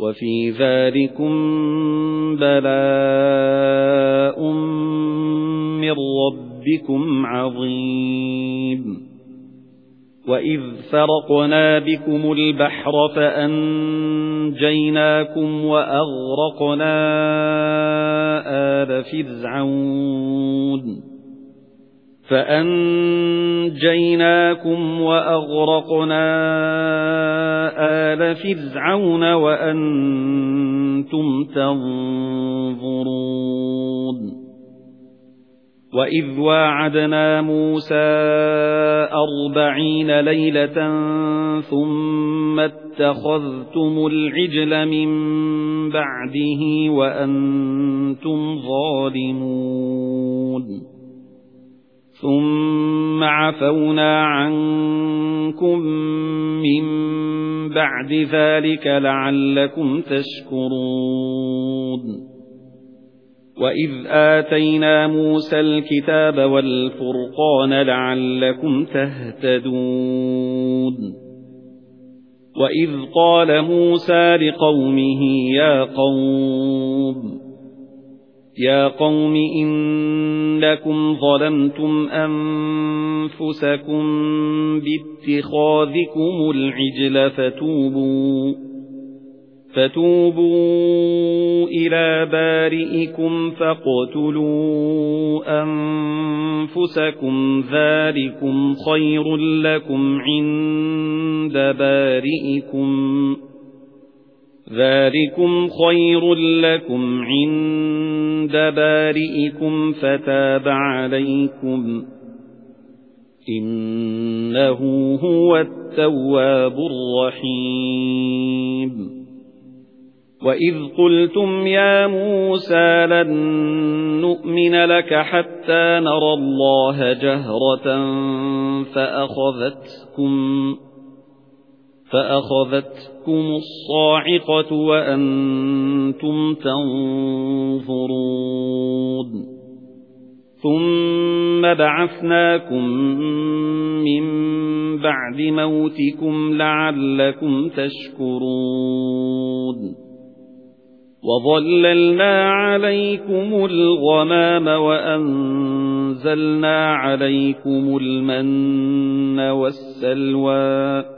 وَفِي ذَلِكُمْ بَلَاءٌ مِّن رَّبِّكُمْ عَظِيمٌ. وَإِذْ فَرَقْنَا بِكُمُ الْبَحْرَ فَأَنجَيْنَاكُمْ وَأَغْرَقْنَا آلَ فِرْعَوْنَ. فَأَنجَيْنَاكُمْ وَأَغْرَقْنَا آلَ فِرْعَوْنَ وَأَنْتُمْ تَنظُرُونَ وَإِذْ وَاعَدْنَا مُوسَى أَرْبَعِينَ لَيْلَةً ثُمَّ اتَّخَذْتُمُ الْعِجْلَ مِنْ بَعْدِهِ وَأَنْتُمْ ظَالِمُونَ ثُمَّ عَفَوْنَا عَنكُم مِّن بَعْدِ ذَلِكَ لَعَلَّكُمْ تَشْكُرُونَ. وَإِذْ آتَيْنَا مُوسَى الْكِتَابَ وَالْفُرْقَانَ لَعَلَّكُمْ تَهْتَدُونَ. وَإِذْ قَالَ مُوسَى لِقَوْمِهِ يَا قَوْمِ يَا قَوْمِ إِنَّكُمْ ظَلَمْتُمْ أَنفُسَكُمْ بِاتِّخَاذِكُمُ الْعِجْلَ فَتُوبُوا فَتُوبُوا إِلَى بَارِئِكُمْ فَاقْتُلُوا أَنفُسَكُمْ ذَلِكُمْ خَيْرٌ لَّكُمْ عِندَ بَارِئِكُمْ ذَلِكُمْ خَيْرٌ لَّكُمْ عِندَ بَارِئِكُمْ فَتَابَ عَلَيْكُمْ. إِنَّهُ هُوَ التَّوَّابُ الرَّحِيمُ. وَإِذْ قُلْتُمْ يَا مُوسَى لَن نُّؤْمِنَ لَكَ حَتَّى نَرَى اللَّهَ جَهْرَةً فَأَخَذَتْكُمْ فَأَخَذَتْكُمُ الصَّاعِقَةُ وَأَنْتُمْ تَنظُرُونَ. ثُمَّ بَعَثْنَاكُمْ مِنْ بَعْدِ مَوْتِكُمْ لَعَلَّكُمْ تَشْكُرُونَ. وَظَلَّلْنَا عَلَيْكُمُ الْغَمَامَ وَأَنزَلْنَا عَلَيْكُمُ الْمَنَّ وَالسَّلْوَىٰ.